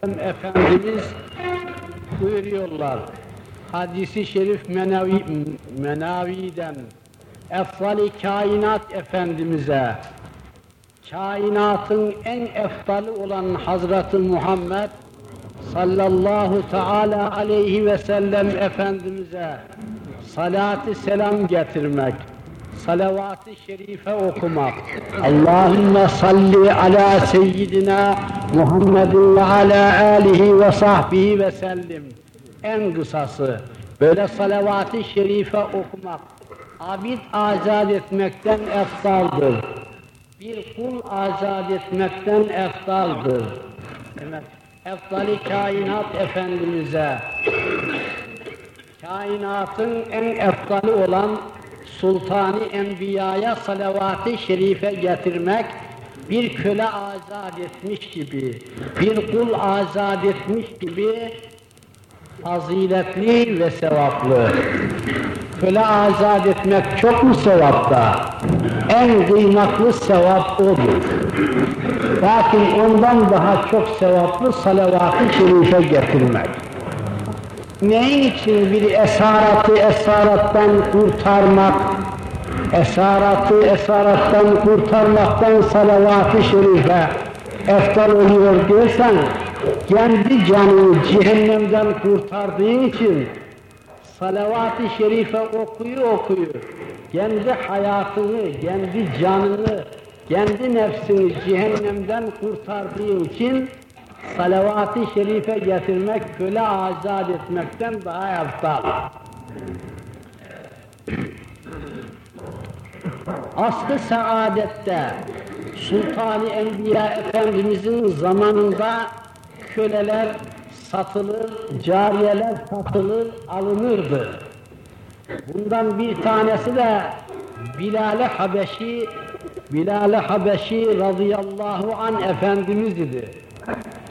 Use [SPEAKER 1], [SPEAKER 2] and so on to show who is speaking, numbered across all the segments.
[SPEAKER 1] Aleyhisselam Efendimiz buyuruyorlar. Hadisi şerif menavi, menaviden efvali kainat Efendimiz'e kainatın en efdali olan Hazreti Muhammed sallallahu teala aleyhi ve sellem Efendimiz'e salatı selam getirmek, salavat-ı şerife okumak. Allahümme salli ala seyyidina Muhammedin ve ala alihi ve sahbihi ve sellim. En kısası böyle salavat-ı şerife okumak, abid azad etmekten eftaldır. Bir kul azad etmekten eftaldır. Evet, efdali kainat Efendimiz'e, kainatın en efdali olan Sultani Enbiya'ya salavat-ı şerife getirmek, bir köle azad etmiş gibi, bir kul azad etmiş gibi faziletli ve sevaplı. Köle azad etmek çok mu sevapta? En kıymetli sevap odur. Lakin ondan daha çok sevaplı salavat-ı şerife getirmek. Neyin için bir esaratı esarattan kurtarmak, esaratı esarattan kurtarmaktan salavat-ı şerife eftal oluyor diyorsan, kendi canını cehennemden kurtardığın için salavat-ı şerife okuyu okuyu, kendi hayatını, kendi canını, kendi nefsini cehennemden kurtardığın için salavat-ı şerife getirmek, köle azad etmekten daha eftal. Aslı saadette Sultan-ı Enbiya Efendimizin zamanında köleler satılır, cariyeler satılır, alınırdı. Bundan bir tanesi de Bilal-i Habeşi, Bilal-i Habeşi radıyallahu an Efendimiz idi.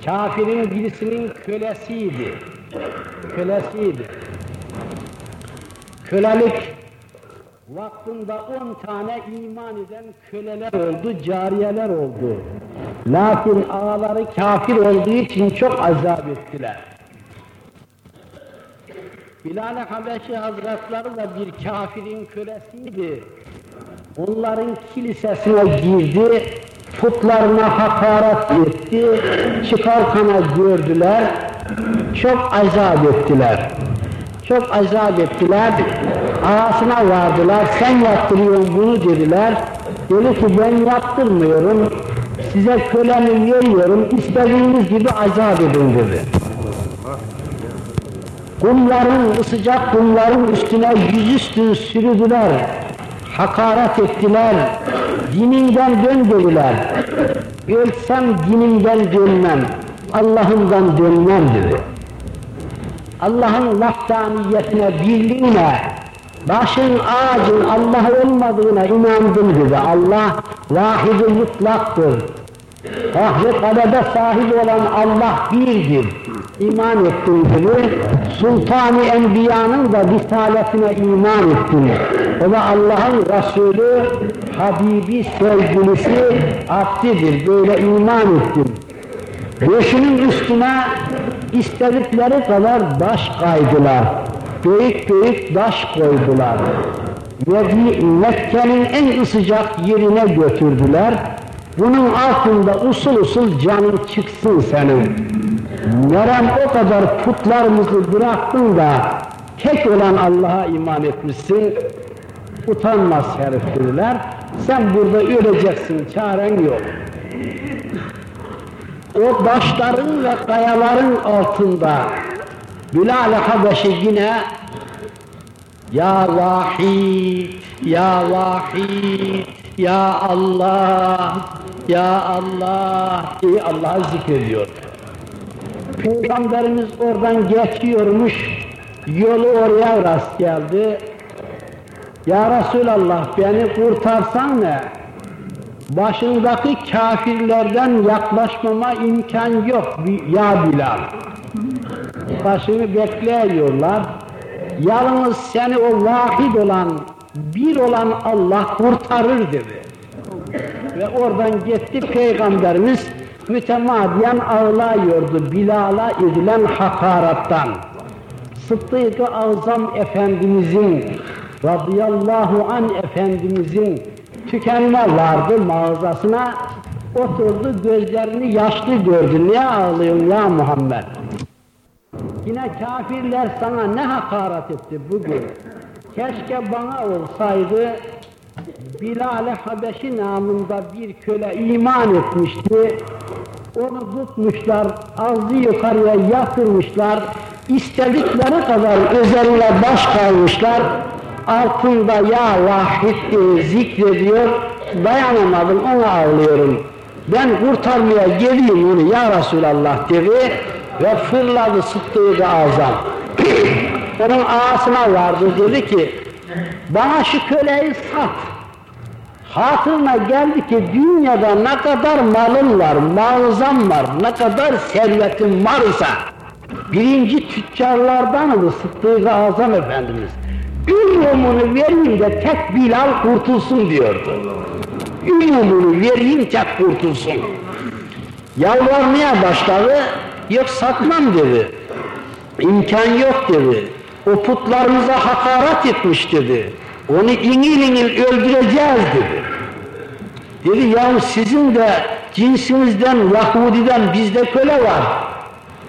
[SPEAKER 1] Kafirin birisinin kölesiydi. Kölesiydi. Kölelik vaktinde on tane iman eden köleler oldu, cariyeler oldu. Lakin ağaları kafir olduğu için çok azap ettiler. Bilal-i Habeşi Hazretleri de bir kafirin kölesiydi. Onların kilisesine girdi, putlarına hakaret etti, çıkarkana gördüler, çok azap ettiler. Çok azap ettiler, ağasına vardılar, sen yaptırıyorsun bunu dediler. Dedi ki ben yaptırmıyorum, size kölemi veriyorum, istediğiniz gibi azap edin dedi. Kumların, sıcak kumların üstüne yüzüstü sürüdüler, hakaret ettiler, dininden dön dediler. Ölsem dinimden dönmem, Allah'ımdan dönmem dedi. Allah'ın vahdaniyetine, birliğine, başın ağacın Allah olmadığına inandım dedi. Allah vahid-i mutlaktır. Ahri kadede sahip olan Allah birdir. İman ettim dedi. Sultan-ı Enbiya'nın da risaletine iman ettim. O da Allah'ın Resulü, Habibi, sevgilisi, abdidir. Böyle iman ettim. Döşünün üstüne istedikleri kadar baş kaydılar. Büyük büyük taş koydular. Mekke'nin en sıcak yerine götürdüler. Bunun altında usul usul canın çıksın senin. Nerem o kadar putlarımızı bıraktın da tek olan Allah'a iman etmişsin. Utanmaz herif dediler. Sen burada öleceksin, çaren yok. O taşların ve kayaların altında Bilal-i Habeşi yine Ya Vahid, Ya Vahid, Ya Allah, Ya Allah diye Allah'ı zikrediyor. Peygamberimiz oradan geçiyormuş, yolu oraya rast geldi. Ya Resulallah beni kurtarsan ne? Başındaki kafirlerden yaklaşmama imkan yok ya Bilal. Başını bekliyorlar. Yalnız seni o vahid olan, bir olan Allah kurtarır dedi. Ve oradan gitti Peygamberimiz mütemadiyen ağlıyordu Bilal'a edilen hakarattan. Sıddık-ı Azam Efendimizin radıyallahu an Efendimizin tükenme vardı mağazasına oturdu gözlerini yaşlı gördü. Niye ağlıyorsun ya Muhammed? Yine kafirler sana ne hakaret etti bugün? Keşke bana olsaydı Bilal-i Habeşi namında bir köle iman etmişti. Onu tutmuşlar, ağzı yukarıya yatırmışlar, istedikleri kadar üzerine baş kalmışlar. Altında ya vahid zikrediyor, dayanamadım ona ağlıyorum. Ben kurtarmaya geleyim onu ya Resulallah dedi ve fırladı sıddığı azam. Onun ağasına vardı dedi ki, bana şu köleyi sat. Hatırına geldi ki dünyada ne kadar malın var, mağazam var, ne kadar servetin varsa birinci tüccarlardandı Sıddık-ı Azam Efendimiz. Ürümünü vereyim de tek Bilal kurtulsun diyordu. Ürümünü vereyim tek kurtulsun. Yalvarmaya başladı, yok satmam dedi. İmkan yok dedi. O putlarımıza hakaret etmiş dedi. Onu inil inil öldüreceğiz dedi. Dedi ya sizin de cinsinizden, Yahudiden bizde köle var.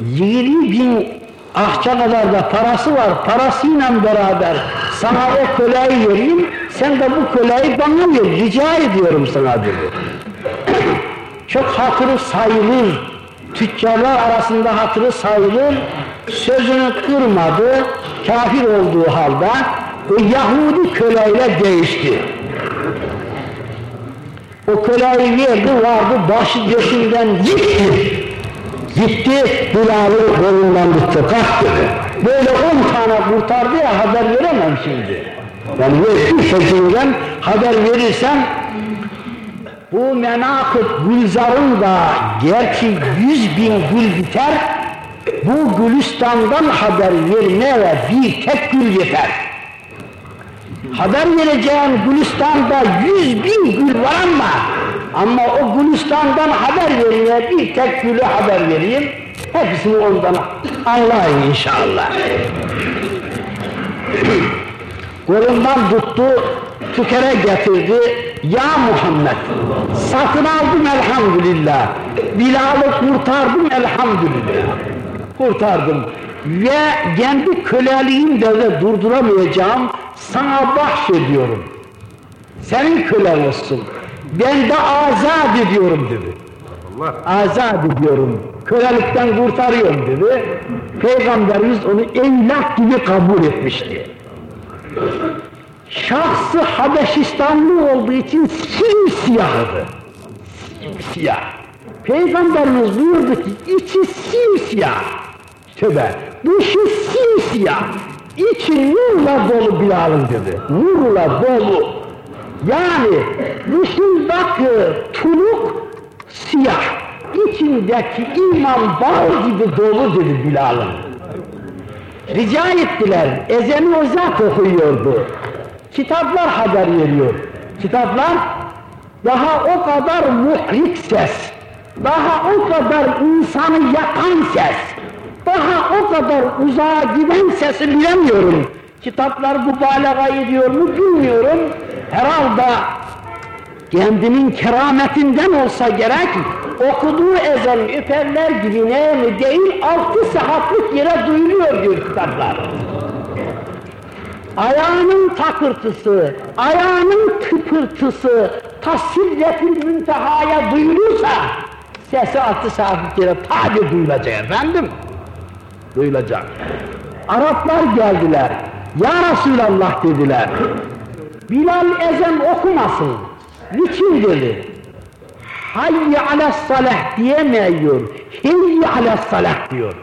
[SPEAKER 1] 20 bin ahça kadar da parası var. Parasıyla beraber sana o köleyi vereyim, sen de bu köleyi bana ver, rica ediyorum sana dedi. Çok hatırı sayılır, tüccarlar arasında hatırı sayılır, sözünü kırmadı, kafir olduğu halde o Yahudi köleyle değişti. O köleyi verdi, vardı, başı döşünden gitti. Gitti, Bilal'ın kolundan tuttu, kalk. Böyle on tane kurtardı ya, haber veremem şimdi. Yani verdi sözünden haber verirsem, bu menakıb gülzarın da gerçi yüz bin gül biter, bu Gülistan'dan haber vermeye bir tek gül yeter. Haber vereceğim Gülistan'da yüz bin gül var ama ama o Gülistan'dan haber vermeye bir tek gülü haber vereyim. Hepsini ondan anlayın inşallah. Kolundan tuttu, tükere getirdi. Ya Muhammed, satın aldım elhamdülillah. Bilal'ı kurtardım elhamdülillah. Kurtardım. Ve kendi köleliğimde de durduramayacağım, sana bahşediyorum. Senin kölen olsun. Ben de azat ediyorum dedi. Azat ediyorum. Kölelikten kurtarıyorum dedi. Peygamberimiz onu evlat gibi kabul etmişti. Şahsı Habeşistanlı olduğu için simsiyahdı. Simsiyah. Peygamberimiz buyurdu ki içi simsiyah. Tövbe. Dışı simsiyah. İçi nurla dolu Bilal'ın dedi. Nurla dolu. Yani dışındaki tuluk siyah. içindeki iman bal gibi dolu dedi Bilal'ın. Rica ettiler, ezeni o zat okuyordu. Kitaplar haber veriyor. Kitaplar daha o kadar muhrik ses, daha o kadar insanı yakan ses, daha o kadar uzağa giden sesi bilemiyorum. Kitaplar bu balaga ediyor mu bilmiyorum. Herhalde kendinin kerametinden olsa gerek okuduğu ezan üferler gibi ne mi değil altı saatlik yere duyuluyor diyor kitaplar. Ayağının takırtısı, ayağının tıpırtısı tasirretil müntehaya duyulursa sesi altı saatlik yere tabi duyulacak efendim. Duyulacak. Araplar geldiler. Ya Resulallah dediler. Bilal ezan okumasın. Niçin dedi? Hayy ala salah diyemiyor. Heyy ala salah diyor.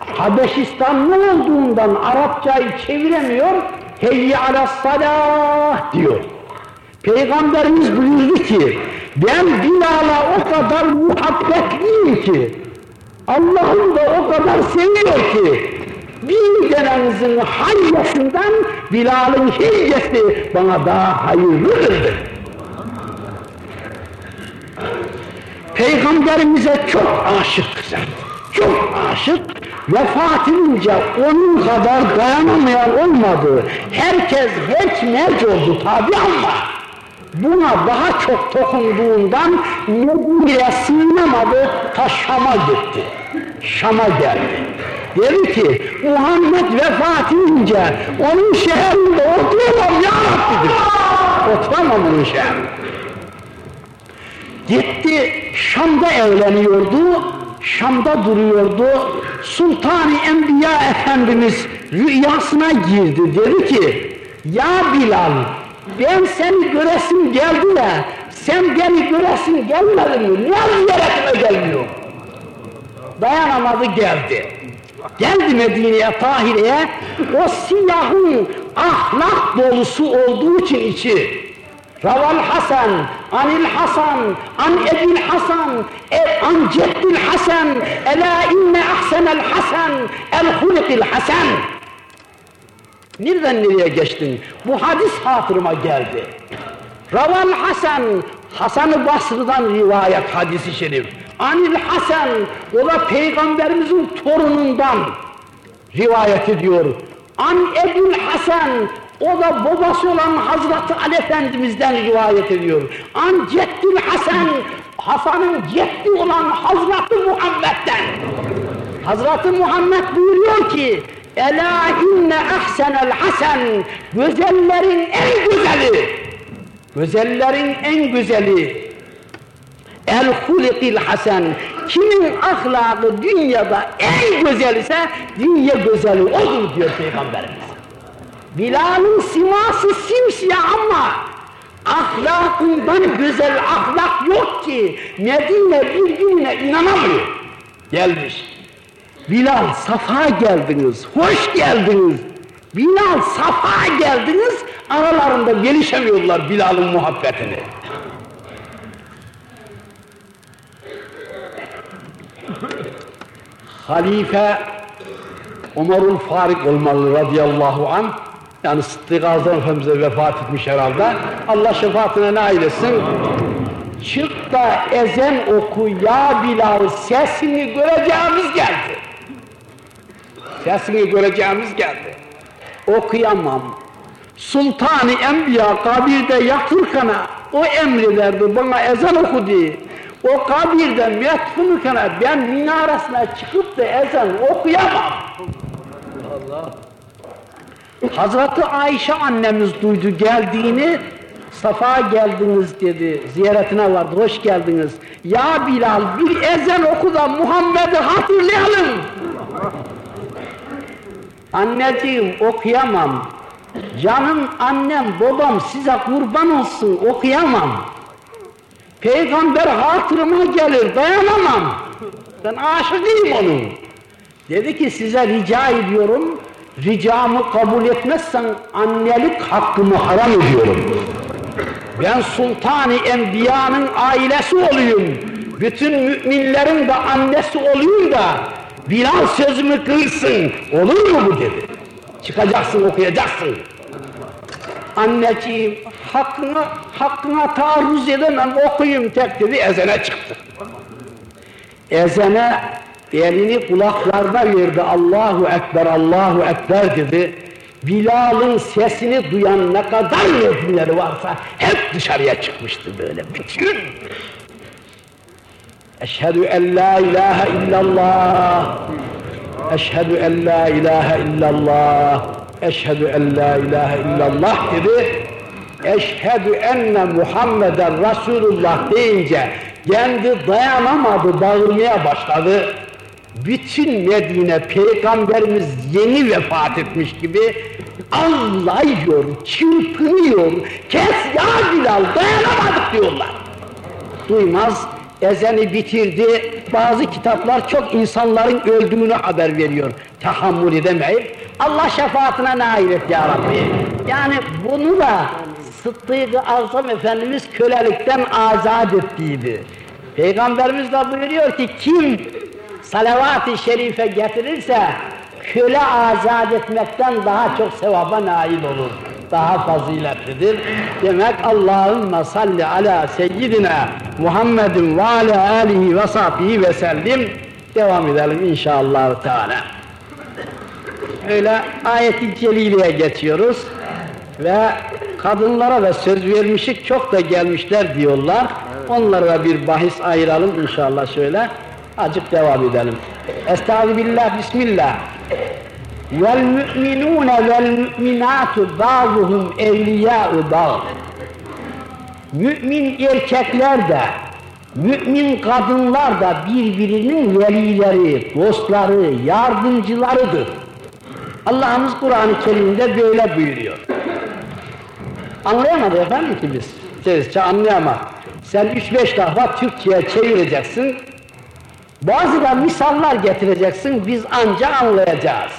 [SPEAKER 1] Habeşistanlı olduğundan Arapçayı çeviremiyor. Heyy ala salah diyor. Peygamberimiz buyurdu ki ben Bilal'a o kadar muhabbetliyim ki Allah'ım da o kadar seviyor ki bin denenizin hayyesinden Bilal'ın hiyyesi bana daha hayırlıdır. Peygamberimize çok aşık kızım. Çok aşık. Vefat edince onun kadar dayanamayan olmadı. Herkes hiç merc oldu tabi ama buna daha çok dokunduğundan Medine'ye sığınamadı, ta Şam'a gitti. Şam'a geldi. Dedi ki, Muhammed vefat edince onun şehrinde oturamam ya Rabbi dedi. Oturamam onun şehrinde. Gitti, Şam'da evleniyordu, Şam'da duruyordu. Sultan-ı Enbiya Efendimiz rüyasına girdi. Dedi ki, ya Bilal, ben seni göresim geldi de, sen beni göresin gelmedi mi? Niye ziyaretime gelmiyor? Dayanamadı geldi. Geldi Medine'ye, Tahire'ye, o siyahın ahlak dolusu olduğu için içi, Raval Hasan, Anil Hasan, An Ebil Hasan, e, An Ceddil Hasan, Ela inne ahsenel Hasan, el hulikil Hasan. Nereden nereye geçtin? Bu hadis hatırıma geldi. Raval Hasan, Hasan-ı Basrı'dan rivayet hadisi şerif. Anil Hasan, o da Peygamberimizin torunundan rivayet ediyor. An Ebul Hasan, o da babası olan Hazreti Ali Efendimiz'den rivayet ediyor. An Ceddül Hasan, Hasan'ın ceddi olan Hazreti Muhammed'den. Hazreti Muhammed buyuruyor ki, Ela inne ahsenel hasen, güzellerin en güzeli, güzellerin en güzeli, el hulikil hasen, kimin ahlakı dünyada en güzel ise dünya güzeli odur diyor Peygamberimiz. Bilal'ın siması simsiyah ama ahlakından güzel ahlak yok ki Medine birbirine inanamıyor. Gelmiş. Bilal safa geldiniz, hoş geldiniz. Bilal safa geldiniz, aralarında gelişemiyorlar Bilal'ın muhabbetini. Halife Ömerül Farik olmalı radıyallahu an. Yani Sıddık Azam Efendimiz'e vefat etmiş herhalde. Allah şefaatine nail etsin. Çık da ezen oku ya Bilal sesini göreceğimiz geldi. Sesini göreceğimiz geldi. Okuyamam. Sultan-ı Enbiya kabirde yatırken o emrederdi bana ezan oku diye. O kabirde metfunken ben minarasına çıkıp da ezan okuyamam. Allah. Hazreti Ayşe annemiz duydu geldiğini, Safa geldiniz dedi, ziyaretine vardı, hoş geldiniz. Ya Bilal bir ezan oku da Muhammed'i hatırlayalım. Anneciğim okuyamam. Canım annem, babam size kurban olsun okuyamam. Peygamber hatırıma gelir, dayanamam. Ben aşıkıyım onun. Dedi ki size rica ediyorum, ricamı kabul etmezsen annelik hakkımı haram ediyorum. Ben Sultan-ı Enbiya'nın ailesi olayım. Bütün müminlerin de annesi olayım da Bilal sözümü kırsın. Olur mu bu dedi. Çıkacaksın okuyacaksın. Anneciğim hakkına, hakkına taarruz edemem okuyayım tek dedi ezene çıktı. Ezene elini kulaklarda verdi Allahu Ekber Allahu Ekber dedi. Bilal'ın sesini duyan ne kadar müminleri varsa hep dışarıya çıkmıştı böyle bütün. Eşhedü en la ilahe illallah. Eşhedü en la ilahe illallah. Eşhedü en la ilahe illallah dedi. Eşhedü enne Muhammeden Resulullah deyince kendi dayanamadı, bağırmaya başladı. Bütün Medine Peygamberimiz yeni vefat etmiş gibi ağlıyor, çırpınıyor, kes ya Bilal dayanamadık diyorlar. Duymaz, ezeni bitirdi, bazı kitaplar çok insanların öldüğünü haber veriyor. Tahammül edemeyip, Allah şefaatine nail et ya Rabbi. Yani bunu da Sıddık-ı Azam Efendimiz kölelikten azat ettiydi. Peygamberimiz de buyuruyor ki kim salavat-ı şerife getirirse köle azat etmekten daha çok sevaba nail olur. daha faziletlidir. Demek Allahümme salli ala seyyidina Muhammedin ve ala alihi ve sahbihi ve sellim. Devam edelim inşallah Teala. Öyle ayet-i celileye geçiyoruz ve kadınlara da söz vermişik çok da gelmişler diyorlar. Onlara da bir bahis ayıralım inşallah şöyle. Acık devam edelim. Estağfirullah, Bismillah. Vel müminatu ba'duhum evliya'u ba'd. Mümin erkekler de, mümin kadınlar da birbirinin velileri, dostları, yardımcılarıdır. Allah'ımız Kur'an-ı Kerim'de böyle buyuruyor. Anlayamadı efendim ki biz. Sesçe anlayamaz. Sen üç beş defa Türkçe'ye çevireceksin. Bazı da misallar getireceksin, biz anca anlayacağız.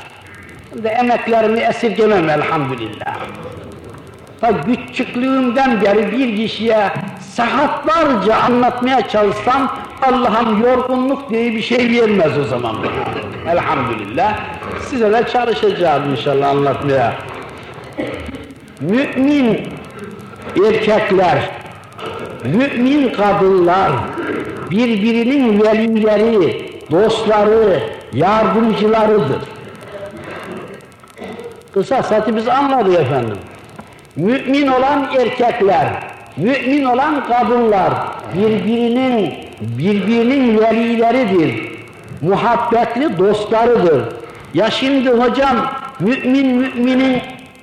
[SPEAKER 1] De emeklerimi esirgemem elhamdülillah. Ta küçüklüğümden beri bir kişiye saatlerce anlatmaya çalışsam Allah'ım yorgunluk diye bir şey vermez o zaman. Elhamdülillah. Size de çalışacağım inşallah anlatmaya. Mümin erkekler, mümin kadınlar, birbirinin velileri, dostları, yardımcılarıdır. Kısasatı biz anladık efendim. Mümin olan erkekler, mümin olan kadınlar birbirinin birbirinin velileridir. Muhabbetli dostlarıdır. Ya şimdi hocam mümin müminin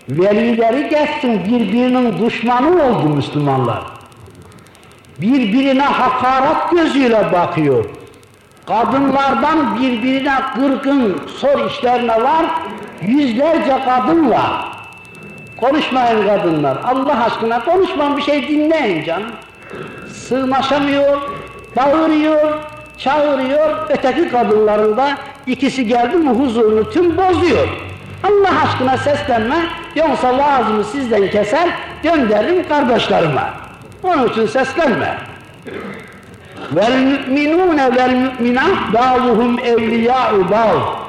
[SPEAKER 1] velileri geçsin birbirinin düşmanı oldu Müslümanlar. Birbirine hakaret gözüyle bakıyor. Kadınlardan birbirine kırgın sor işlerine var, yüzlerce kadın var. Konuşmayın kadınlar, Allah aşkına konuşmayın bir şey dinleyin canım. Sığmaşamıyor, bağırıyor, çağırıyor, öteki kadınların da ikisi geldi mi huzurunu tüm bozuyor. Allah aşkına seslenme, yoksa vaazımı sizden keser, gönderirim kardeşlerime. Onun için seslenme. Vel müminune vel müminat ba'duhum evliya'u ba'd.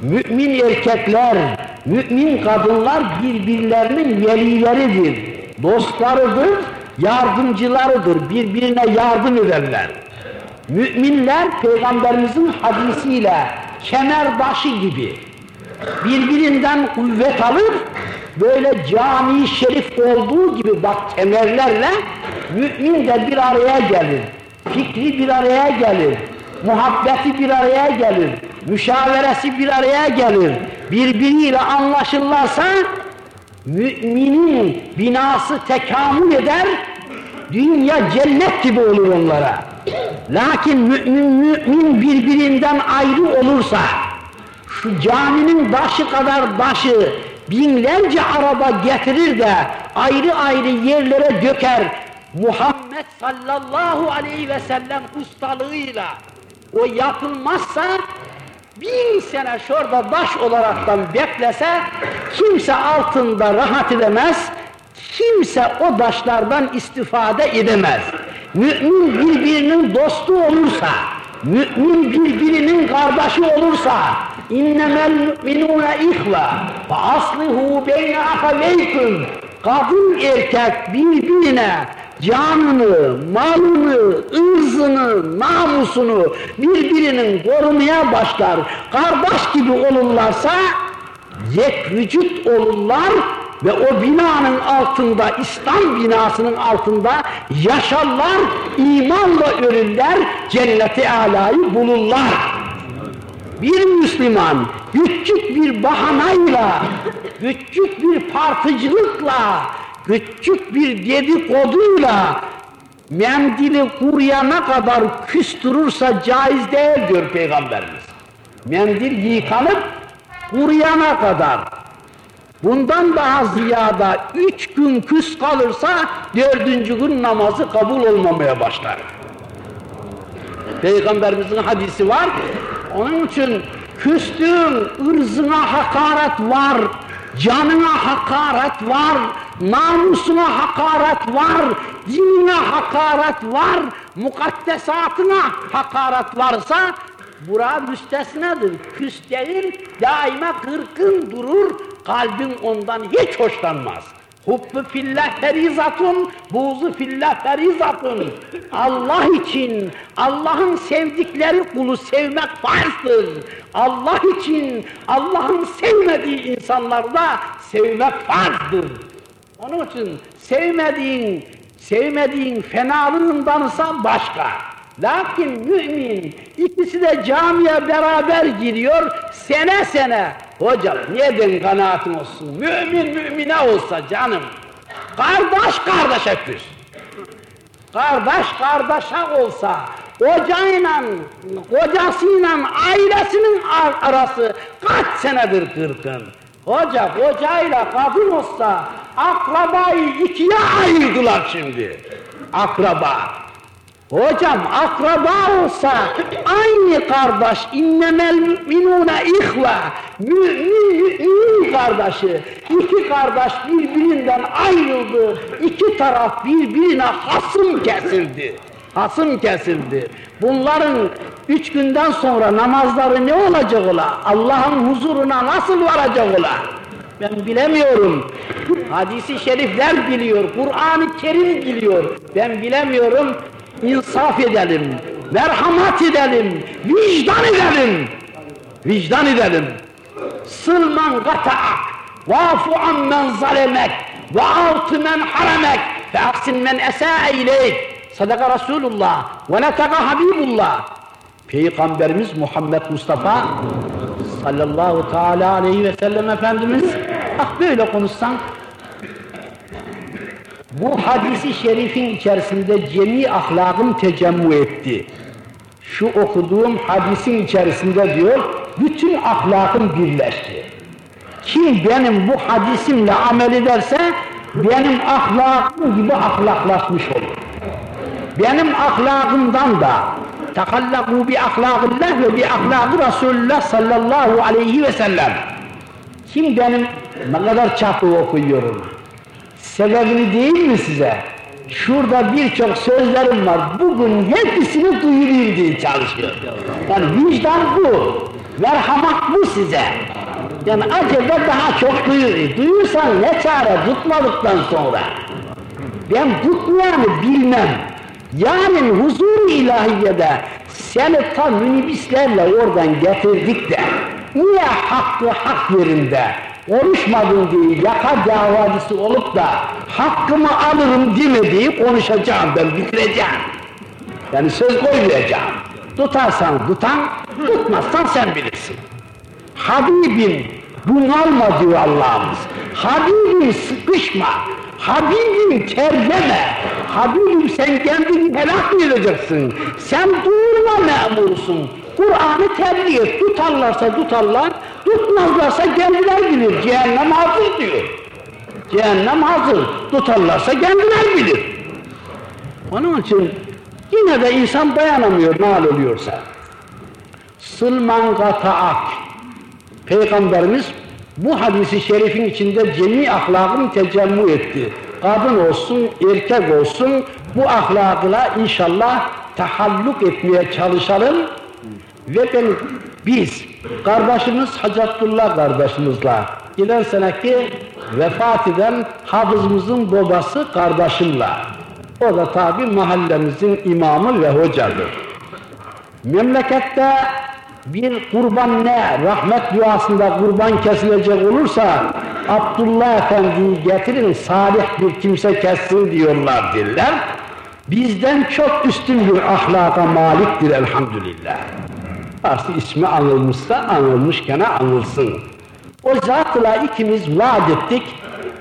[SPEAKER 1] Mümin erkekler, mümin kadınlar birbirlerinin velileridir, dostlarıdır, yardımcılarıdır, birbirine yardım ederler. Müminler Peygamberimizin hadisiyle kemer başı gibi birbirinden kuvvet alır, böyle cami şerif olduğu gibi bak kemerlerle mümin de bir araya gelir, fikri bir araya gelir, muhabbeti bir araya gelir, müşaveresi bir araya gelir, birbiriyle anlaşırlarsa müminin binası tekamül eder, dünya cennet gibi olur onlara. Lakin mümin mümin birbirinden ayrı olursa, şu caminin başı kadar başı binlerce araba getirir de ayrı ayrı yerlere döker, Muhammed sallallahu aleyhi ve sellem ustalığıyla o yapılmazsa bin sene şurada baş olaraktan beklese kimse altında rahat edemez, kimse o başlardan istifade edemez. Mümin birbirinin dostu olursa, mümin birbirinin kardeşi olursa, müminune ihve ve aslihu beyne ahaveyküm kadın erkek birbirine canını, malını, ırzını, namusunu birbirinin korumaya başlar. Kardeş gibi olurlarsa yek vücut olurlar ve o binanın altında, İslam binasının altında yaşarlar, imanla ölürler, cenneti alayı bulurlar. Bir Müslüman küçük bir bahanayla, küçük bir partıcılıkla, küçük bir dedikoduyla mendili kuruyana kadar küstürürse caiz değil diyor Peygamberimiz. Mendil yıkanıp kuruyana kadar. Bundan daha ziyada üç gün küs kalırsa dördüncü gün namazı kabul olmamaya başlar. Peygamberimizin hadisi var. Onun için küstüğün ırzına hakaret var, canına hakaret var, namusuna hakaret var, dinine hakaret var, mukaddesatına hakaret varsa bura müstesnadır. Küs değil, daima kırkın durur, kalbin ondan hiç hoşlanmaz.
[SPEAKER 2] Hubbu fillah ferizatun, buğzu fillah ferizatun. Allah için, Allah'ın sevdikleri kulu sevmek farzdır. Allah için, Allah'ın sevmediği insanlarda sevmek farzdır. Onun için sevmediğin, sevmediğin fenalığındansa başka. Lakin mümin ikisi de camiye beraber giriyor sene sene. Hocam neden kanaatin olsun? Mümin mümine olsa canım. Kardeş kardeşe küs. Kardeş kardeşe olsa ocağıyla, kocasıyla ailesinin arası kaç senedir kırkın. Hoca kocayla kadın olsa akrabayı ikiye ayırdılar şimdi. Akraba. Hocam akraba olsa aynı kardeş innemel müminune ihve mümin mümin kardeşi iki kardeş birbirinden ayrıldı. İki taraf birbirine hasım kesildi. Hasım kesildi. Bunların üç günden sonra namazları ne olacak ola Allah'ın huzuruna nasıl varacak ola ben bilemiyorum. Hadisi şerifler biliyor, Kur'an-ı Kerim biliyor. Ben bilemiyorum insaf edelim, merhamet edelim, vicdan edelim. Vicdan edelim. Sılman kata'ak, vafu ammen zalemek, ve avtı men haramek, fe aksin men ileyk. Sadaka Resulullah ve netaka Habibullah. Peygamberimiz Muhammed Mustafa sallallahu teala aleyhi ve sellem Efendimiz ah böyle konuşsan bu hadisi şerifin içerisinde cemi ahlakım tecemmü etti. Şu okuduğum hadisin içerisinde diyor, bütün ahlakım birleşti. Kim benim bu hadisimle amel ederse, benim ahlakım gibi ahlaklaşmış olur. Benim ahlakımdan da takallaku bi ahlakillah ve bi ahlakı Resulullah sallallahu aleyhi ve sellem. Kim benim ne kadar çapı okuyorum. Sebebini değil mi size? Şurada birçok sözlerim var. Bugün hepsini duyurayım diye çalışıyor. Yani vicdan bu. Merhamet bu size. Yani acaba daha çok duyur. Duyursan ne çare tutmadıktan sonra. Ben tutmayanı bilmem. Yarın huzur ilahiyede seni ta minibüslerle oradan getirdik de niye hakkı hak yerinde konuşmadın diye yaka davacısı olup da hakkımı alırım demediği konuşacağım ben bitireceğim. Yani söz koymayacağım. Tutarsan tutan, tutmazsan sen bilirsin. Habibim bunalma diyor Allah'ımız. Habibim sıkışma. Habibim terleme. Habibim sen kendini helak mı edeceksin? Sen durma memursun. Kur'an'ı tebliğ et. Tutarlarsa tutarlar, tutmazlarsa kendiler bilir. Cehennem hazır diyor. Cehennem hazır. Tutarlarsa kendiler bilir. Onun için yine de insan dayanamıyor hal oluyorsa. Sılman kata'ak. Peygamberimiz bu hadisi şerifin içinde cemi ahlakın tecemmü etti. Kadın olsun, erkek olsun bu ahlakla inşallah tahalluk etmeye çalışalım ve ben biz kardeşimiz Hacatullah kardeşimizle giden seneki vefat eden hafızımızın babası kardeşimle o da tabi mahallemizin imamı ve hocadır. Memlekette bir kurban ne? Rahmet duasında kurban kesilecek olursa Abdullah Efendi'yi getirin salih bir kimse kessin diyorlar diller. Bizden çok üstün bir ahlaka maliktir elhamdülillah. Artık ismi anılmışsa anılmışken anılsın. O zatla ikimiz vaat ettik,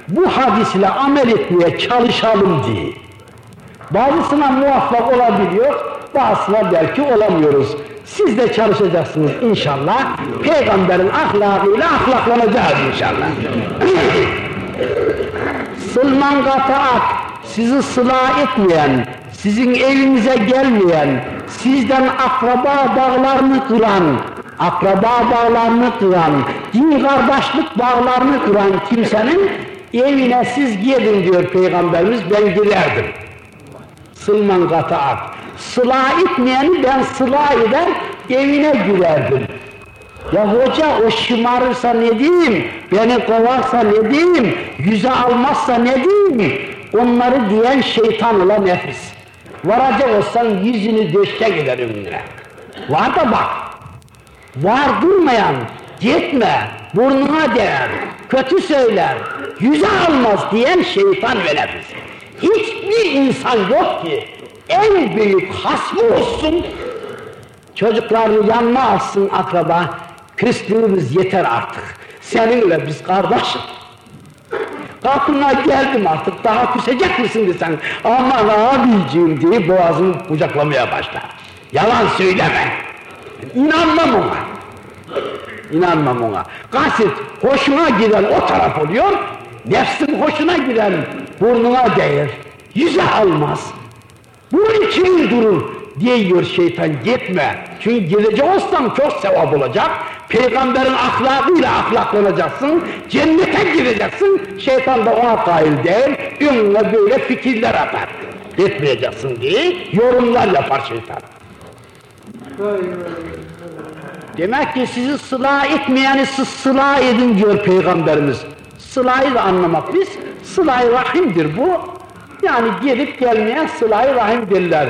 [SPEAKER 2] bu hadisle amel etmeye çalışalım diye. Bazısına muvaffak olabiliyor, bazısına belki olamıyoruz. Siz de çalışacaksınız inşallah. Peygamberin ahlakıyla ahlaklanacağız inşallah. Sılman kataak, sizi sıla etmeyen, sizin evinize gelmeyen, sizden akraba bağlarını kıran, akraba bağlarını kıran, din kardeşlik bağlarını kıran kimsenin evine siz gidin diyor Peygamberimiz, ben giderdim. Sılman kataak. Sıla etmeyeni ben sıla eder, evine girerdim.
[SPEAKER 1] Ya hoca o şımarırsa ne diyeyim, beni kovarsa ne diyeyim, yüze almazsa ne diyeyim, onları diyen şeytan ola nefis. Varacak olsan yüzünü döşecek eder önüne. Var da bak, var durmayan, gitme, burnuna değer, kötü söyler, yüze almaz diyen şeytan ve nefis. Hiçbir insan yok ki en büyük hasmı olsun, çocuklarını yanına alsın akraba, küslüğümüz yeter artık. Seninle biz kardeşiz. Kapına geldim artık, daha küsecek misin desen, aman abiciğim diye boğazını kucaklamaya başlar. Yalan söyleme. İnanmam ona. İnanmam ona. Kasit hoşuna giden o taraf oluyor, nefsin hoşuna giden burnuna değer, yüze almaz. Bunun için durur diyor şeytan gitme. Çünkü gidecek olsam çok sevap olacak. Peygamberin ahlakıyla ahlaklanacaksın, cennete gireceksin. Şeytan da ona kail değil, önüne böyle fikirler atar. Gitmeyeceksin diye yorumlar yapar şeytan. Demek ki sizi sıla etmeyeni siz sıla edin diyor Peygamberimiz. Sılayı da anlamak biz, sıla-i rahimdir bu. Yani gelip gelmeyen sıla-i rahim derler.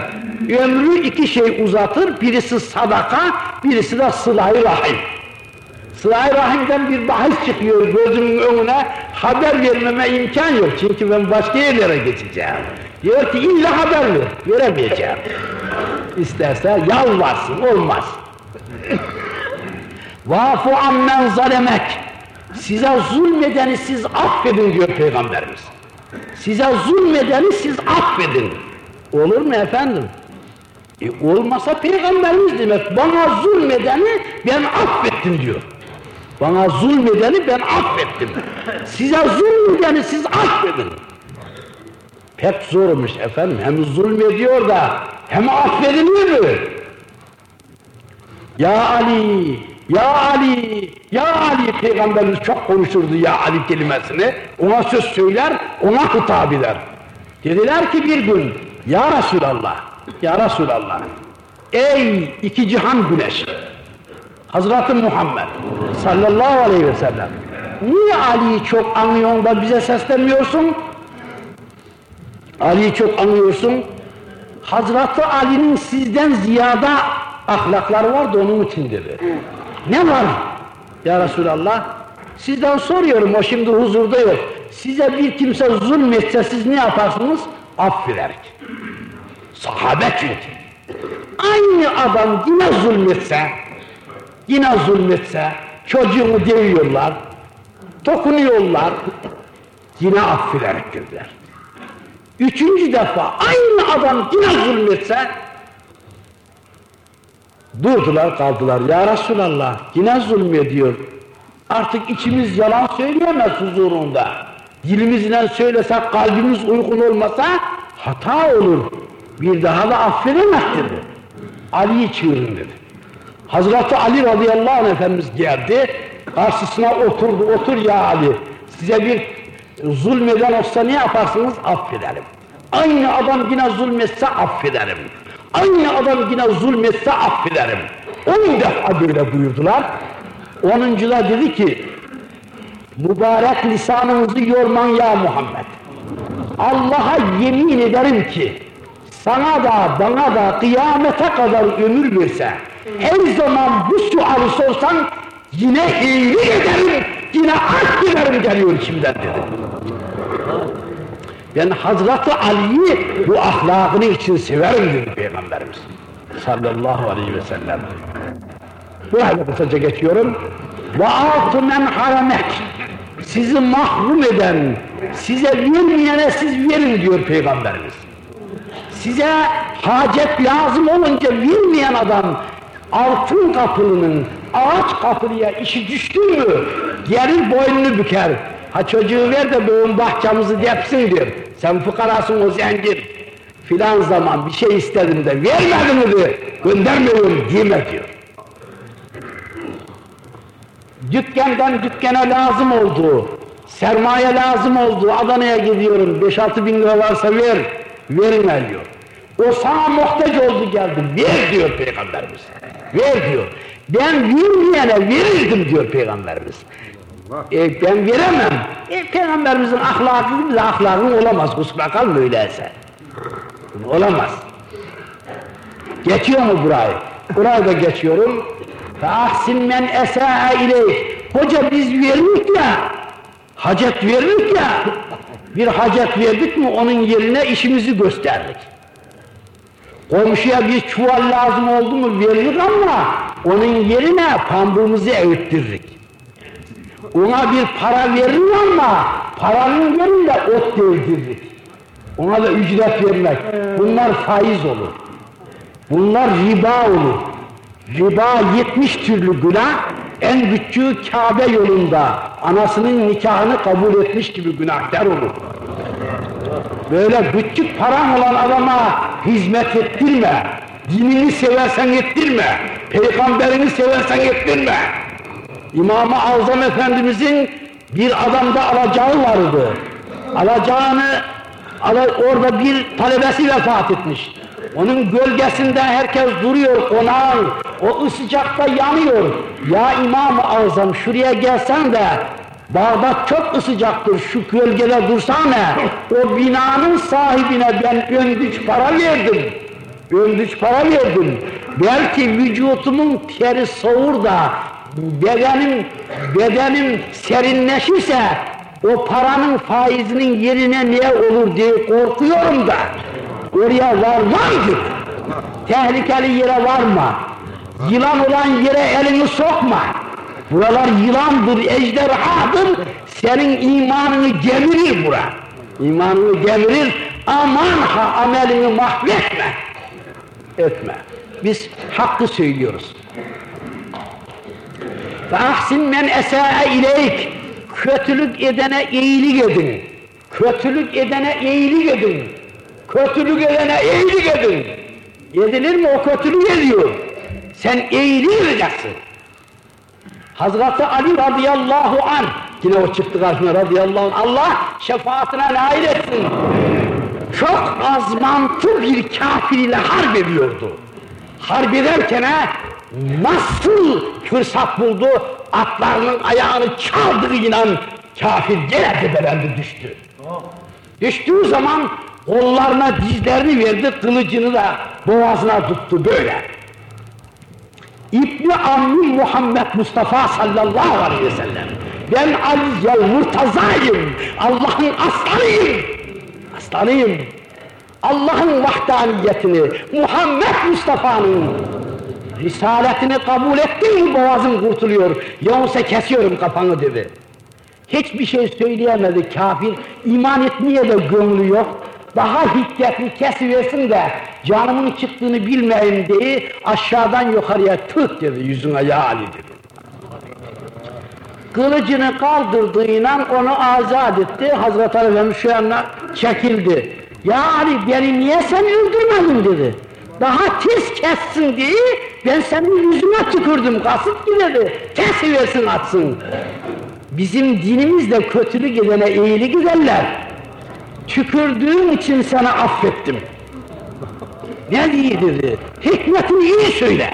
[SPEAKER 1] Ömrü iki şey uzatır, birisi sadaka, birisi de sıla-i rahim. Sıla-i rahimden bir bahis çıkıyor gözümün önüne, haber vermeme imkan yok çünkü ben başka yerlere geçeceğim. Diyor ki illa haber ver, veremeyeceğim. İsterse yalvarsın, olmaz. Vafu ammen zalemek. Size zulmedeni siz affedin diyor Peygamberimiz. Size zulmedeni siz affedin. Olur mu efendim? E olmasa Peygamberimiz demek, bana zulmedeni ben affettim diyor. Bana zulmedeni ben affettim. Size zulmedeni siz affedin. Pek zormuş efendim, hem zulmediyor da hem affediliyor mu? Ya Ali, ya Ali, ya Ali Peygamberimiz çok konuşurdu ya Ali kelimesini. Ona söz söyler, ona hitap eder. Dediler ki bir gün, ya Resulallah, ya Resulallah, ey iki cihan güneşi, Hazreti Muhammed sallallahu aleyhi ve sellem, niye Ali'yi çok anlıyorsun da bize seslenmiyorsun? Ali'yi çok anlıyorsun. Hazreti Ali'nin sizden ziyada ahlakları var da onun için dedi. Ne var? Ya Resulallah, sizden soruyorum, o şimdi huzurda yok. Size bir kimse zulmetse siz ne yaparsınız? Affederek. Sahabe çünkü. Aynı adam yine zulmetse, yine zulmetse, çocuğunu deviyorlar, dokunuyorlar, yine affederek girdiler. Üçüncü defa aynı adam yine zulmetse, Durdular kaldılar. Ya Resulallah yine zulmediyor. Artık içimiz yalan söyleyemez huzurunda. Dilimizle söylesek kalbimiz uygun olmasa hata olur. Bir daha da affedemez dedi. Ali'yi çığırın dedi. Hazreti Ali radıyallahu anh Efendimiz geldi. Karşısına oturdu. Otur ya Ali. Size bir zulmeden olsa ne yaparsınız? Affederim. Aynı adam yine zulmetse affederim. Aynı adam yine zulmetse affederim. On defa böyle buyurdular. Onuncuda dedi ki, mübarek lisanınızı yorman ya Muhammed. Allah'a yemin ederim ki, sana da bana da kıyamete kadar ömür verse, her zaman bu sualı sorsan, yine iyilik ederim, yine aşk ederim geliyor içimden dedi. Ben Hazreti Ali'yi bu ahlakını için severim dedi Peygamberimiz. Sallallahu aleyhi ve sellem. Böyle kısaca geçiyorum. Altı men haramek. Sizi mahrum eden, size vermeyene siz verin diyor Peygamberimiz. Size hacet lazım olunca vermeyen adam altın kapılının ağaç kapılıya işi düştü mü gelir boynunu büker. Ha çocuğu ver de bugün bahçamızı depsin diyor. Sen fukarasın o zengin. Filan zaman bir şey istedim de vermedi mi diyor. Göndermiyorum diyeme diyor. Dükkandan dükkana lazım oldu. Sermaye lazım oldu. Adana'ya gidiyorum. 5-6 bin lira varsa ver. Verme diyor. O sana muhtaç oldu geldi. Ver diyor Peygamberimiz. Ver diyor.
[SPEAKER 2] Ben vermeyene verirdim diyor Peygamberimiz. Allah. E, ben veremem. E, Peygamberimizin ahlakı gibi de ahlakın olamaz. Kusura kalma öyleyse. Olamaz. Geçiyor mu burayı? Burayı da geçiyorum. Ve ahsin men esa'a ileyh. Hoca biz verdik ya, hacet verdik ya, bir hacet verdik mi onun yerine işimizi gösterdik. Komşuya bir çuval lazım oldu mu verdik ama onun yerine pambuğumuzu eğittirdik. Ona bir para verir ama paranın yerine ot değdiririk. Ona da ücret vermek. Bunlar faiz olur. Bunlar riba olur. Riba 70 türlü günah, en küçüğü Kabe yolunda anasının nikahını kabul etmiş gibi günahkar olur. Böyle küçük paran olan adama hizmet ettirme. Dinini seversen ettirme. Peygamberini seversen ettirme. İmam-ı Azam Efendimizin bir adamda alacağı vardı. Alacağını orada bir talebesi vefat etmiş. Onun gölgesinde herkes duruyor, konağın, o sıcakta yanıyor. Ya İmam-ı Azam şuraya gelsen de Bağdat çok ısıcaktır, şu gölgede dursana. O binanın sahibine ben öndüç para verdim. Öndüç para verdim. Belki vücutumun teri soğur da bedenim, bedenim serinleşirse o paranın faizinin yerine ne olur diye korkuyorum da oraya varmam Tehlikeli yere varma. Yılan olan yere elini sokma. Buralar yılandır, ejderhadır. Senin imanını gemirir bura. İmanını gemirir. Aman ha amelini mahvetme. Etme. Biz hakkı söylüyoruz. Ve ahsin men esâe ileyk. Kötülük edene iyilik edin. Kötülük edene iyilik edin. Kötülük edene iyilik edin. Edilir mi? O kötülük ediyor. Sen iyiliği edeceksin. Hazreti Ali radıyallahu an yine o çıktı karşına radıyallahu anh Allah şefaatine nail etsin. Çok azmantı bir kafir ile harp ediyordu. Harp ederken nasıl fırsat buldu atlarının ayağını çaldığı inan kafir gene tepelendi düştü. Düştüğü zaman kollarına dizlerini verdi, kılıcını da boğazına tuttu böyle. İbni Ammi Muhammed Mustafa sallallahu aleyhi ve sellem. Ben Ali'yel Murtaza'yım, Allah'ın aslanıyım. Aslanıyım. Allah'ın vahdaniyetini, Muhammed Mustafa'nın risaletini kabul ettin mi boğazın kurtuluyor, yoksa kesiyorum kafanı dedi. Hiçbir şey söyleyemedi kafir, iman etmeye de gönlü yok daha hiddetli kesiversin de canımın çıktığını bilmeyeyim diye aşağıdan yukarıya tık dedi yüzüne ya Ali dedi. Kılıcını kaldırdığıyla onu azat etti. Hazreti Ali Efendimiz şu yanına çekildi. Ya Ali beni niye sen öldürmedin dedi. Daha tez kessin diye ben senin yüzüne tükürdüm kasıt ki dedi. Kesiversin atsın. Bizim dinimizde kötülük edene iyilik ederler. Tükürdüğüm için sana affettim. Ne diye dedi? Hikmetini iyi söyle.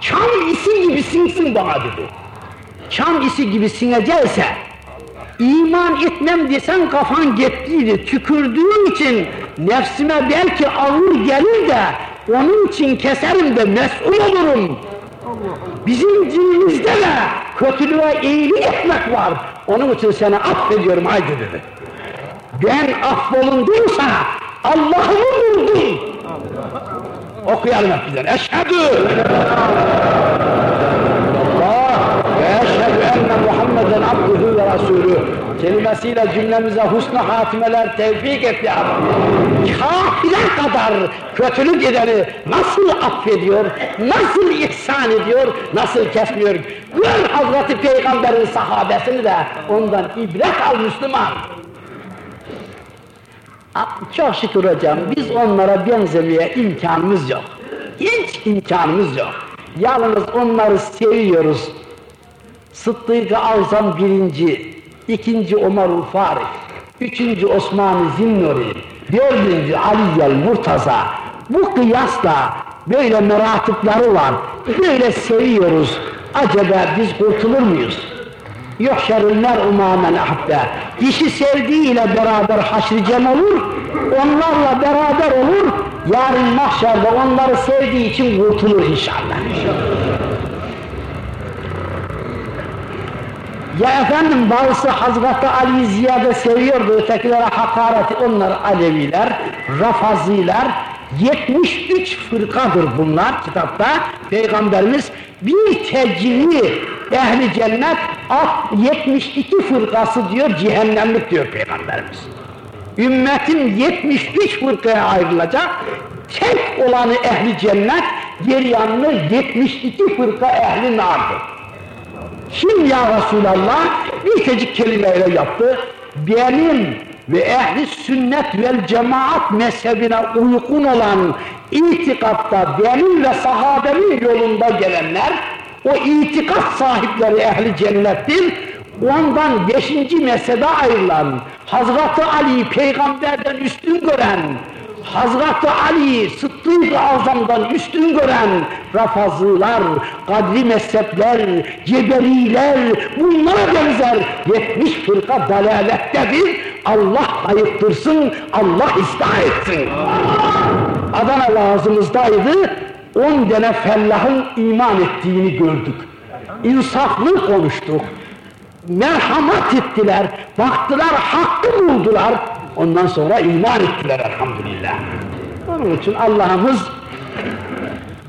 [SPEAKER 2] Çam isi gibi sinsin bana dedi. Çam isi gibi sinecekse, iman etmem desen kafan gittiydi. Tükürdüğüm için nefsime belki ağır gelir de, onun için keserim de mesul olurum. Bizim dinimizde de kötülüğe iyilik etmek var. Onun için seni affediyorum haydi dedi ben affolunduysa Allah'ımı buldum. Okuyalım hep bizden. Eşhedü Allah ve eşhedü enne Muhammeden abduhu ve rasulü kelimesiyle cümlemize husna hatimeler tevfik et ya Kafire kadar kötülük edeni nasıl affediyor, nasıl ihsan ediyor, nasıl kesmiyor. Gör Hazreti Peygamber'in sahabesini de ondan ibret al Müslüman. Çok şükür hocam, biz onlara benzemeye imkanımız yok. Hiç imkanımız yok. Yalnız onları seviyoruz. Sıddık-ı Azam birinci, ikinci Ömer-ül Farik, üçüncü Osman-ı Zinnuri, dördüncü Aliyyel Murtaza. Bu kıyasla böyle meratipleri var, böyle seviyoruz. acaba biz kurtulur muyuz? Yok şerrinler umamen ahbe. Kişi sevdiğiyle beraber haşricem olur, onlarla beraber olur, yarın mahşerde onları sevdiği için kurtulur inşallah. Ya efendim bazısı Hazreti Ali ziyade seviyordu, ötekilere hakaret, onlar Aleviler, Rafaziler, 73 fırkadır bunlar kitapta. Peygamberimiz bir tecili ehli cennet 72 fırkası diyor cehennemlik diyor Peygamberimiz. Ümmetin 73 fırkaya ayrılacak, tek olanı ehli cennet, geriyanlı 72 fırka ehli nardır. Kim ya Resulallah? Bir tecik kelimeyle yaptı. Benim ve ehli sünnet vel cemaat mezhebine uygun olan itikatta benim ve sahabemin yolunda gelenler o itikat sahipleri ehli cennettir. Ondan beşinci mezhebe ayrılan, Hazreti Ali peygamberden üstün gören, Hazreti Ali Sıddık-ı Azam'dan üstün gören Rafazılar, Kadri mezhepler, Ceberiler, bunlara benzer 70 fırka dalalettedir. Allah ayıptırsın, Allah ıslah etsin. Adana vaazımızdaydı, on tane fellahın iman ettiğini gördük. İnsaflı konuştuk. Merhamet ettiler, baktılar, hakkı buldular. Ondan sonra iman ettiler elhamdülillah. Onun için Allah'ımız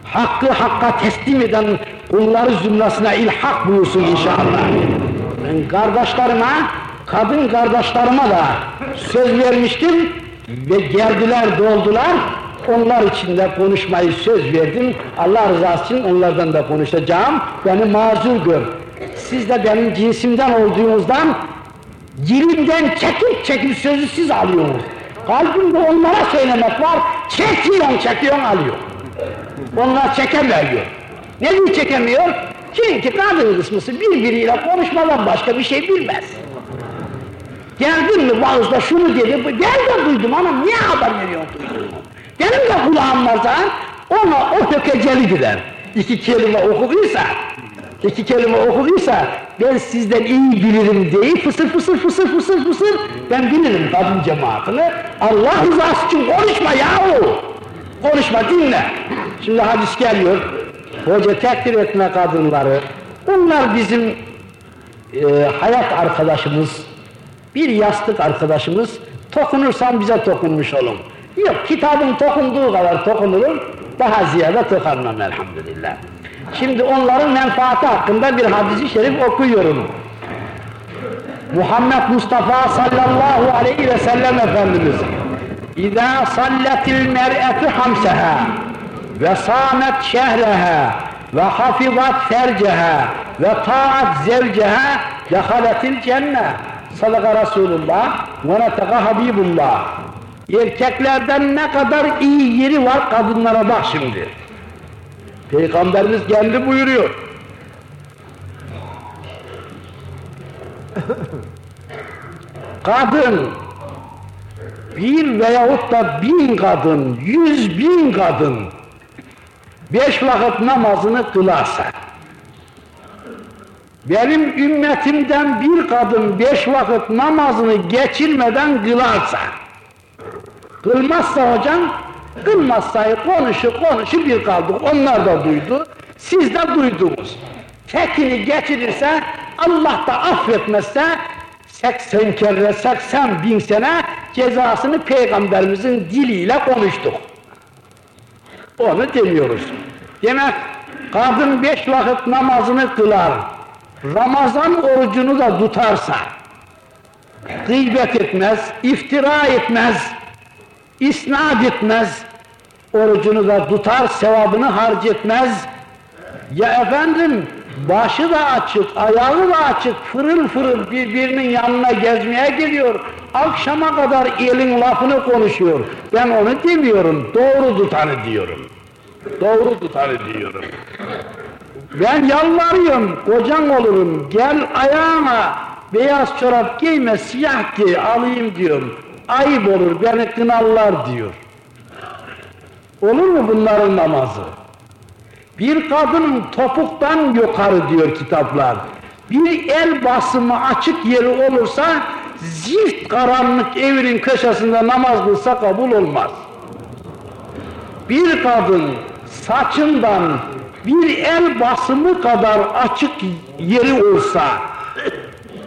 [SPEAKER 2] hakkı hakka teslim eden kulları zümresine ilhak buyursun inşallah. Ben kardeşlerime, kadın kardeşlerime da söz vermiştim ve geldiler doldular. Onlar için de konuşmayı söz verdim. Allah rızası için onlardan da konuşacağım. Beni mazur gör. Siz de benim cinsimden olduğunuzdan dilimden çekip çekip sözü siz alıyorsunuz. Kalbimde onlara söylemek var, çekiyorsun çekiyorsun alıyor. Onlar çekemiyor. Ne diye çekemiyor? Çünkü kadın kısmısı birbiriyle konuşmadan başka bir şey bilmez. Geldin mi vaazda şunu dedi, de duydum ama niye haber veriyorsun Benim de kulağım var zaten, ona o tökeceli gider. İki kelime okuduysa, iki kelime okuduysa ben sizden iyi bilirim diye fısır fısır fısır fısır fısır ben bilirim kadın cemaatini. Allah rızası için konuşma yahu! Konuşma dinle. Şimdi hadis geliyor. Hoca tekdir etme kadınları. Bunlar bizim e, hayat arkadaşımız, bir yastık arkadaşımız. Tokunursan bize dokunmuş olun. Yok kitabın tokunduğu kadar dokunurum. Daha ziyade tokanmam elhamdülillah. Şimdi onların menfaati hakkında bir hadisi şerif okuyorum. Muhammed Mustafa sallallahu aleyhi ve sellem Efendimiz İzâ salletil mer'etu hamseha ve sâmet şehreha ve hafizat ferceha ve ta'at zevceha dehaletil cennet. Sadaka Resulullah ve neteka Habibullah. Erkeklerden ne kadar iyi yeri var kadınlara bak şimdi. Peygamberimiz kendi buyuruyor. kadın bir veyahut da bin kadın, yüz bin kadın beş vakit namazını kılarsa benim ümmetimden bir kadın beş vakit namazını geçirmeden kılarsa kılmazsa hocam kılmazsa konuşu konuşu bir kaldık onlar da duydu siz de duydunuz tekini geçirirse Allah da affetmezse 80 kere 80 bin sene cezasını peygamberimizin diliyle konuştuk. Onu demiyoruz. Demek kadın beş vakit namazını kılar, Ramazan orucunu da tutarsa, gıybet etmez, iftira etmez, isnat etmez, orucunu da tutar, sevabını harcetmez. Ya efendim, başı da açık, ayağı da açık, fırıl fırıl birbirinin yanına gezmeye geliyor. Akşama kadar elin lafını konuşuyor. Ben onu demiyorum, doğru tutanı diyorum. Doğru tutanı diyorum. Ben yalvarıyorum, kocan olurum, gel ayağıma beyaz çorap giyme, siyah giy, alayım diyorum. Ayıp olur, beni kınarlar diyor. Olur mu bunların namazı? Bir kadının topuktan yukarı diyor kitaplar. Bir el basımı açık yeri olursa zift karanlık evinin köşesinde namaz kılsa kabul olmaz. Bir kadın saçından bir el basımı kadar açık yeri olsa,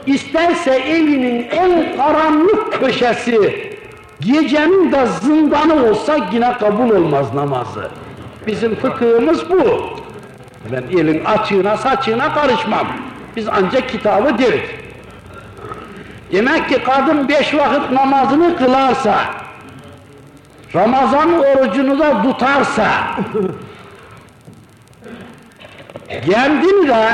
[SPEAKER 2] isterse evinin en karanlık köşesi, gecenin de zindanı olsa yine kabul olmaz namazı. Bizim fıkhımız bu. Ben elin açığına saçığına karışmam. Biz ancak kitabı deriz. Demek ki kadın beş vakit namazını kılarsa, Ramazan orucunu da tutarsa, kendini de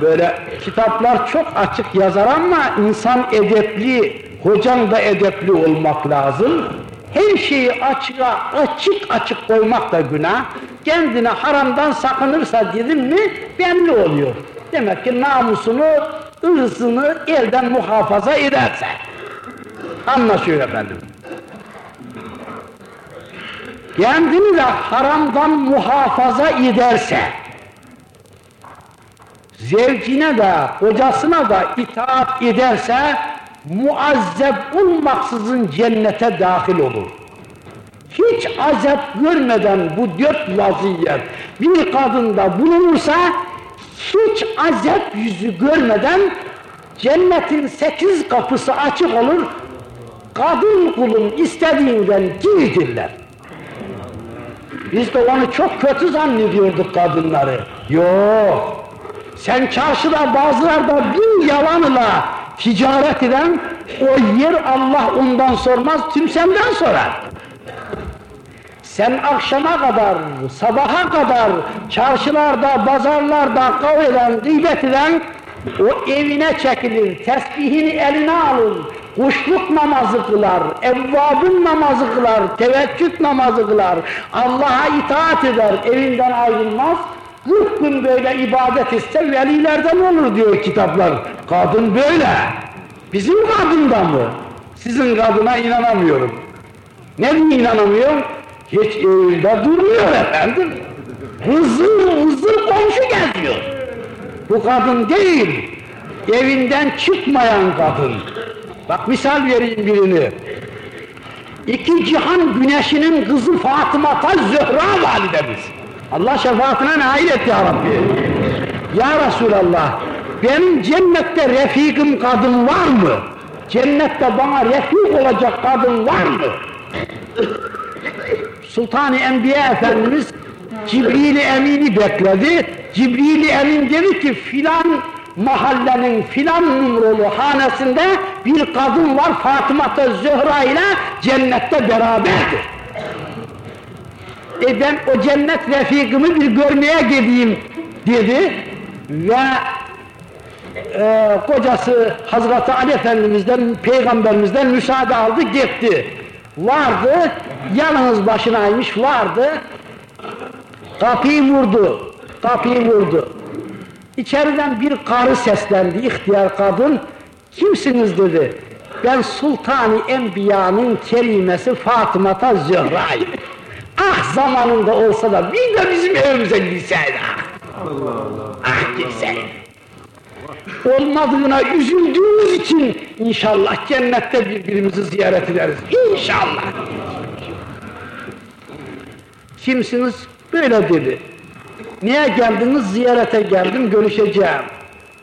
[SPEAKER 2] böyle kitaplar çok açık yazar ama insan edepli, hocan da edepli olmak lazım. Her şeyi açığa, açık açık koymak da günah. Kendine haramdan sakınırsa dedim mi belli oluyor. Demek ki namusunu, ırzını elden muhafaza ederse. Anlaşıyor efendim. Kendini de haramdan muhafaza ederse, zevcine de, kocasına da itaat ederse, muazzeb olmaksızın cennete dahil olur. Hiç azap görmeden bu dört vaziyet bir kadında bulunursa, hiç azap yüzü görmeden cennetin sekiz kapısı açık olur, kadın kulun istediğinden girdirler. Biz de onu çok kötü zannediyorduk kadınları. Yok. Sen çarşıda bazılarda bin yalanla ticaret eden o yer Allah ondan sormaz, tüm senden sorar. Sen akşama kadar, sabaha kadar çarşılarda, pazarlarda kaveden, gıybet eden o evine çekilir, tesbihini eline alır, kuşluk namazı kılar, evvabın namazı kılar, teveccüh namazı kılar, Allah'a itaat eder, evinden ayrılmaz, 40 gün böyle ibadet etse velilerden olur diyor kitaplar. Kadın böyle. Bizim kadında mı? Sizin kadına inanamıyorum. Ne diye inanamıyorum? Hiç evinde durmuyor efendim. Hızır hızır komşu geziyor. Bu kadın değil. Evinden çıkmayan kadın. Bak misal vereyim birini. İki cihan güneşinin kızı Fatıma ta Zöhra validemiz. Allah şefaatine nail et ya Rabbi. Ya Resulallah, benim cennette refikim kadın var mı? Cennette bana refik olacak kadın var mı? Sultan-ı Enbiya Efendimiz Cibril-i Emin'i bekledi. Cibril-i Emin dedi ki filan mahallenin filan numaralı hanesinde bir kadın var Fatıma Zöhra ile cennette beraberdir. E ben o cennet refikimi bir görmeye gideyim dedi ve e, kocası Hazreti Ali Efendimiz'den, Peygamberimizden müsaade aldı gitti. Vardı, yalnız başınaymış vardı, kapıyı vurdu, kapıyı vurdu. İçeriden bir karı seslendi, ihtiyar kadın, kimsiniz dedi. Ben Sultan-ı Enbiya'nın kerimesi Fatıma'ta Zöhra'yım. Ah zamanında olsa da bir de bizim evimize girseydi ah. Allah Allah. Ah girseydi. Olmadığına üzüldüğümüz için inşallah cennette birbirimizi ziyaret ederiz. İnşallah. Kimsiniz? Böyle dedi. Niye geldiniz? Ziyarete geldim, görüşeceğim.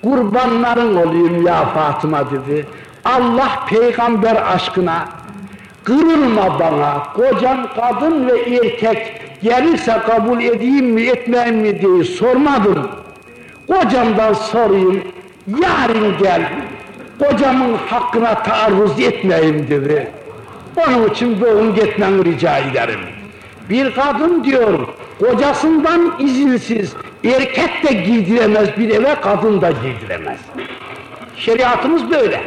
[SPEAKER 2] Kurbanların olayım ya Fatıma dedi. Allah peygamber aşkına kırılma bana, kocam kadın ve erkek gelirse kabul edeyim mi etmeyeyim mi diye sormadım. Kocamdan sorayım, yarın gel, kocamın hakkına taarruz etmeyeyim dedi. Onun için doğum gitmeni rica ederim. Bir kadın diyor, kocasından izinsiz erkek de girdiremez bir eve, kadın da girdiremez. Şeriatımız böyle.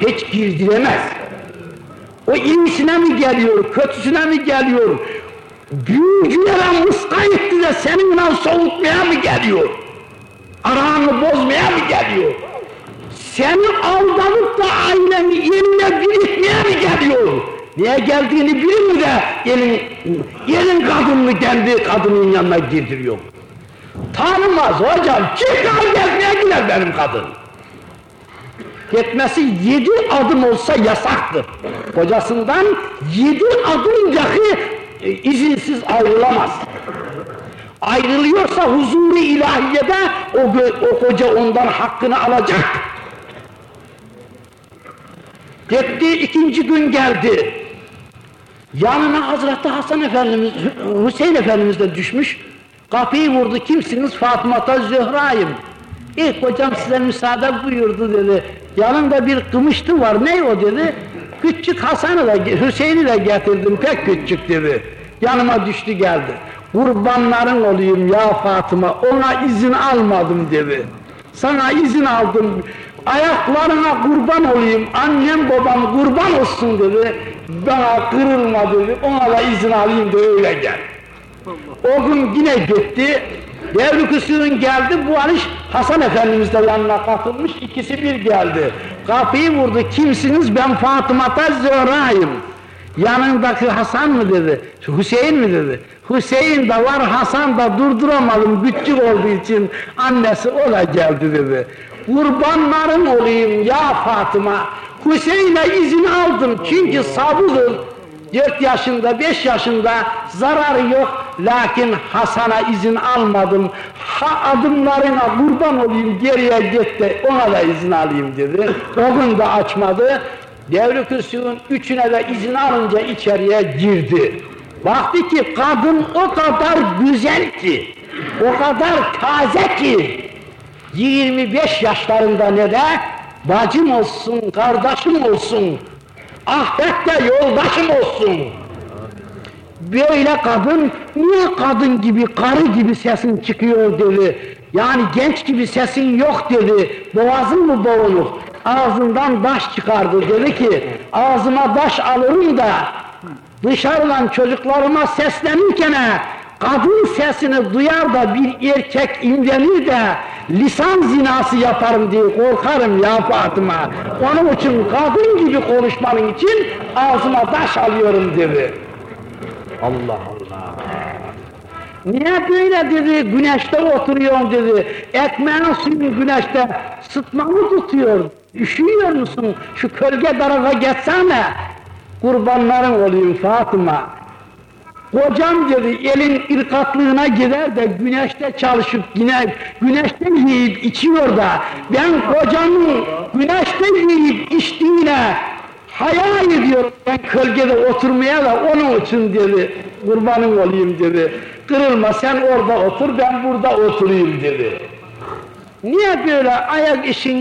[SPEAKER 2] Hiç girdiremez. O iyisine mi geliyor, kötüsüne mi geliyor? Büyücülere muska etti de seninle soğutmaya mı geliyor? Aranı bozmaya mı geliyor? Seni aldanıp da aileni yerine birikmeye mi geliyor? Niye geldiğini bilir mi de elin, elin kadınını kendi kadının yanına girdiriyor? Tanımaz hocam, çıkar gezmeye gider benim kadın. Gitmesi yedi adım olsa yasaktır. Kocasından yedi adım dahi e, izinsiz ayrılamaz. Ayrılıyorsa huzuru ilahiyede o, o koca ondan hakkını alacak. Gitti ikinci gün geldi. Yanına Hazreti Hasan Efendimiz, Hüseyin Efendimiz de düşmüş. Kapıyı vurdu, kimsiniz? Fatıma'ta Zühra'yım. İlk hocam size müsaade buyurdu dedi. Yanında bir kımıştı var, ne o dedi. Küçük Hasan'ı da, Hüseyin'i de getirdim, pek küçük dedi. Yanıma düştü geldi. Kurbanların olayım ya Fatıma, ona izin almadım dedi. Sana izin aldım, ayaklarına kurban olayım, annem babam kurban olsun dedi. Bana kırılma dedi, ona da izin alayım da öyle gel. O gün yine gitti, Devrik Hüsnü'nün geldi, bu aliş Hasan Efendimiz de yanına katılmış, ikisi bir geldi. Kapıyı vurdu, kimsiniz ben Fatıma'ta Zöhra'yım. Yanındaki Hasan mı dedi, Hüseyin mi dedi. Hüseyin de var, Hasan da durduramadım, küçük olduğu için annesi o da geldi dedi. Kurbanların olayım ya Fatıma, Hüseyin'e izin aldım çünkü sabıdır. Dört yaşında, beş yaşında zararı yok. Lakin Hasan'a izin almadım. Ha adımlarına kurban olayım geriye git de ona da izin alayım dedi. O gün de açmadı. Devri Kürsü'nün üçüne de izin alınca içeriye girdi. Baktı ki kadın o kadar güzel ki, o kadar taze ki, 25 yaşlarında ne de bacım olsun, kardeşim olsun, ahirette yoldaşım olsun. Böyle kadın, niye kadın gibi, karı gibi sesin çıkıyor dedi. Yani genç gibi sesin yok dedi. Boğazın mı boğulur? Ağzından taş çıkardı dedi ki, ağzıma taş alırım da dışarıdan çocuklarıma seslenirken kadın sesini duyar da bir erkek imrenir de lisan zinası yaparım diye korkarım ya Fatıma. Onun için kadın gibi konuşmanın için ağzıma taş alıyorum dedi. Allah Allah. Niye böyle dedi, güneşte oturuyorsun dedi, ekmeğin suyunu güneşte sıtmamı tutuyor, üşüyor musun, şu kölge tarafa geçsene, kurbanların olayım Fatıma. Kocam dedi elin irkatlığına gider de güneşte çalışıp yine güneşte yiyip içiyor da ben kocamın güneşte yiyip içtiğine hayal ediyorum. Ben kölgede oturmaya da onun için dedi kurbanın olayım dedi. Kırılma sen orada otur ben burada oturayım dedi. Niye böyle ayak işin